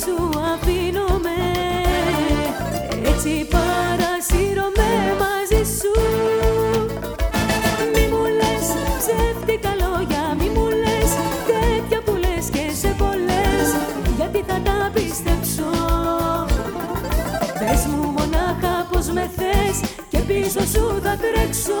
Έτσι νιώθω, έτσι σου αφήνομαι. Έτσι παρασύρωμαι μαζί σου. Μη μου λες ψεύτικα λόγια Μη μου λες τέτοια που λες και σε πολλές. Γιατί θα τα πιστέψω. Πες μου μονάχα πως με θες Και πίσω σου θα τρέξω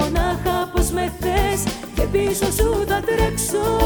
μονάχα πως με θες και πίσω σου θα τρέξω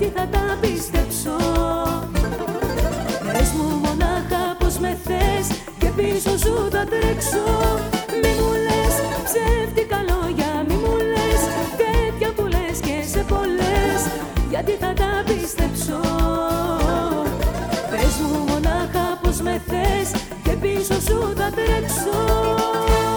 γιατί θα τα πιστέψω. Πες μου μονάχα πως με θες και πίσω σου θα τρέξω. Μη μου λες ψεύτικα λόγια, μη μου λες τέτοια που λες και σε πολλές. Γιατί θα τα πιστέψω. Πες μου μονάχα πως με θες και πίσω σου θα τρέξω